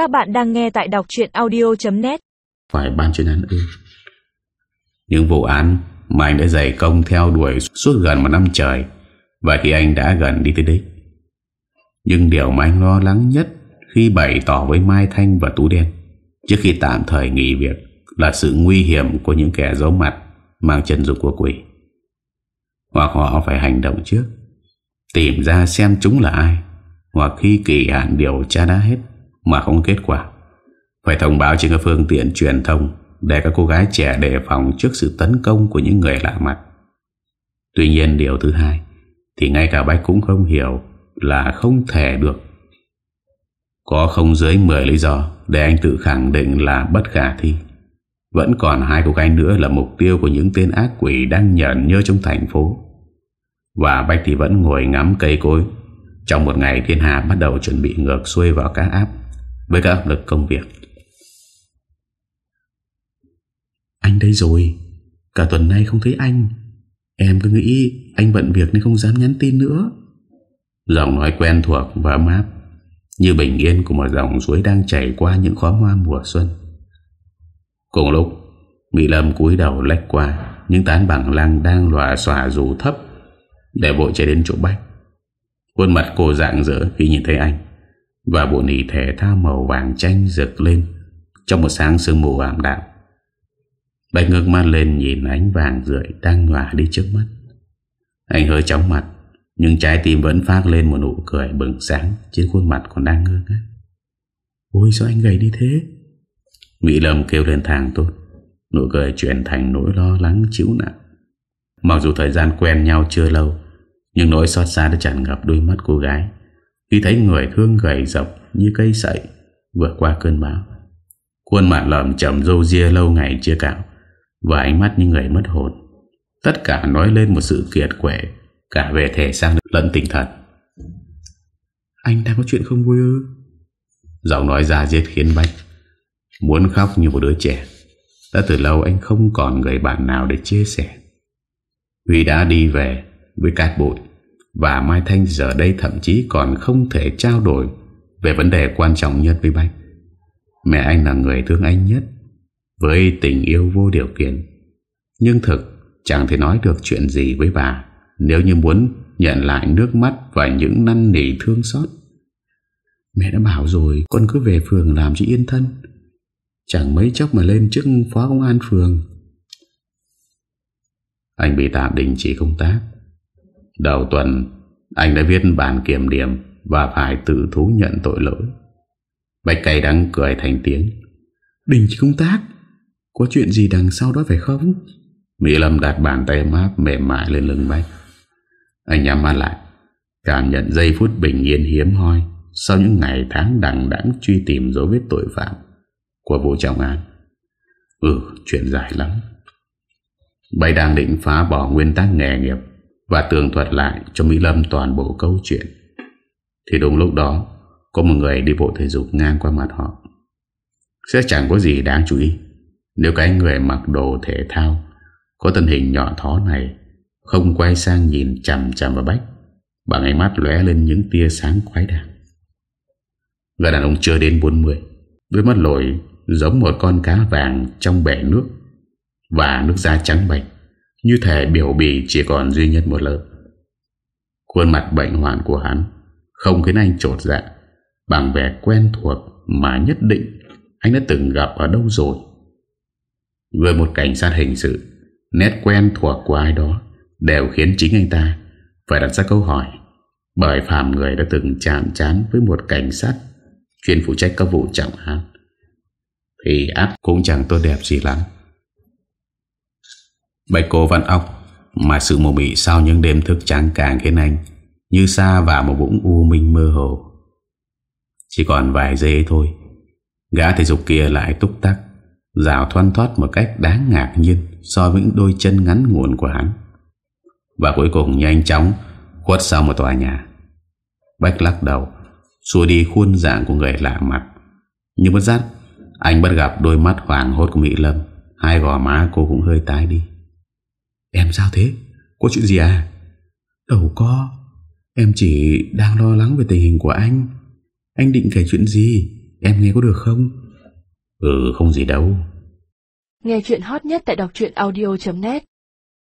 Các bạn đang nghe tại đọc chuyện audio.net Phải ban chuyên án ư? Những vụ án mà anh đã dày công theo đuổi suốt gần một năm trời, Và khi anh đã gần đi tới đích Nhưng điều mà anh lo lắng nhất Khi bày tỏ với Mai Thanh và Tú Đen, Trước khi tạm thời nghỉ việc, Là sự nguy hiểm của những kẻ giấu mặt Mang chân dục của quỷ. Hoặc họ phải hành động trước, Tìm ra xem chúng là ai, Hoặc khi kỳ hạn điều tra đã hết mà không có kết quả. Phải thông báo trên các phương tiện truyền thông Để các cô gái trẻ đề phòng Trước sự tấn công của những người lạ mặt. Tuy nhiên điều thứ hai Thì ngay cả Bách cũng không hiểu Là không thể được. Có không dưới 10 lý do Để anh tự khẳng định là bất khả thi. Vẫn còn hai cô gái nữa Là mục tiêu của những tên ác quỷ Đang nhởn nhơ trong thành phố. Và Bách thì vẫn ngồi ngắm cây cối. Trong một ngày thiên hà bắt đầu chuẩn bị ngược xuôi vào các áp với các áp lực công việc. Anh đây rồi. Cả tuần nay không thấy anh. Em cứ nghĩ anh bận việc nên không dám nhắn tin nữa. Giọng nói quen thuộc và ấm áp, Như bình yên của một dòng suối đang chảy qua những khóm hoa mùa xuân. Cùng lúc, Mỹ Lâm cúi đầu lách qua Những tán bằng lăng đang lòa xòa dù thấp, để vội chạy đến chỗ Bách. Khuôn mặt cô dạng dỡ khi nhìn thấy anh. Và bộ nỉ thể thao màu vàng chanh rực lên Trong một sáng sương mù ảm đạm. Bạch ngước mắt lên nhìn ánh vàng rưỡi Đang nhòa đi trước mắt. Anh hơi chóng mặt, Nhưng trái tim vẫn phát lên một nụ cười bừng sáng Trên khuôn mặt còn đang ngơ ngác. Ôi, sao anh gầy đi thế? Mỹ Lâm kêu lên thang tốt Nụ cười chuyển thành nỗi lo lắng chịu nặng. Mặc dù thời gian quen nhau chưa lâu, Nhưng nỗi xót xa đã tràn ngập đôi mắt cô gái. Khi thấy người thương gầy dọc như cây sậy Vượt qua cơn bão. Khuôn mặt lầm chậm dâu ria lâu ngày chưa cạo Và ánh mắt như người mất hồn. Tất cả nói lên một sự kiệt quệ Cả về thể sang lẫn tinh thần. Anh đang có chuyện không vui ư? Giọng nói ra giết khiến Bách Muốn khóc như một đứa trẻ. Đã từ lâu anh không còn người bạn nào để chia sẻ. Huy đã đi về với cát bụi và Mai Thanh giờ đây thậm chí còn không thể trao đổi Về vấn đề quan trọng nhất với Bách. Mẹ anh là người thương anh nhất, Với tình yêu vô điều kiện. Nhưng thực, chẳng thể nói được chuyện gì với bà, Nếu như muốn nhận lại nước mắt Và những năn nỉ thương xót. Mẹ đã bảo rồi, Con cứ về phường làm cho yên thân. Chẳng mấy chốc mà lên chức phó công an phường. Anh bị tạm đình chỉ công tác. Đầu tuần Anh đã viết bản kiểm điểm Và phải tự thú nhận tội lỗi. Bạch cây đắng cười thành tiếng. Đình chỉ công tác? Có chuyện gì đằng sau đó phải không? Mỹ Lâm đặt bàn tay mát mềm mại lên lưng Bách Anh nhắm mắt lại Cảm nhận giây phút bình yên hiếm hoi Sau những ngày tháng đằng đẵng truy tìm dấu vết tội phạm Của vụ trọng án Ừ chuyện dài lắm. Bày đang định phá bỏ nguyên tắc nghề nghiệp và tường thuật lại cho Mỹ Lâm toàn bộ câu chuyện Thì đúng lúc đó, Có một người đi bộ thể dục ngang qua mặt họ. Sẽ chẳng có gì đáng chú ý. Nếu cái người mặc đồ thể thao, Có thân hình nhỏ thó này, Không quay sang nhìn chằm chằm vào Bách, Bằng ánh mắt lóe lên những tia sáng quái đảng Người đàn ông chưa đến 40 Với mắt lồi giống một con cá vàng trong bể nước và nước da trắng bạch. Như thể biểu bì chỉ còn duy nhất một lớp. Khuôn mặt bệnh hoạn của hắn Không khiến anh trột dạ. Bằng vẻ quen thuộc Mà nhất định Anh đã từng gặp ở đâu rồi. Với một cảnh sát hình sự, Nét quen thuộc của ai đó Đều khiến chính anh ta Phải đặt ra câu hỏi. Bởi Phạm người đã từng chạm chán Với một cảnh sát Chuyên phụ trách các vụ trọng án, Thì áp cũng chẳng tốt đẹp gì lắm. Bạch cô văn óc Mà sự mù mị sau những đêm thức trắng càng khiến anh Như xa vào một vũng u minh mơ hồ. Chỉ còn vài giây thôi, Gã thể dục kia lại túc tắc, Rào thoăn thoát một cách đáng ngạc nhiên So với những đôi chân ngắn nguồn của hắn. Và cuối cùng nhanh chóng, Khuất sau một tòa nhà. Bách lắc đầu, Xua đi khuôn dạng của người lạ mặt. Nhưng bất giác, Anh bắt gặp đôi mắt hoàng hốt của Mỹ Lâm, Hai gò má cô cũng hơi tái đi. Em sao thế? Có chuyện gì à? Đâu có Em chỉ đang lo lắng về tình hình của anh Anh định kể chuyện gì? Em nghe có được không Ừ không gì đâu Nghe chuyện hot nhất tại đọc audio.net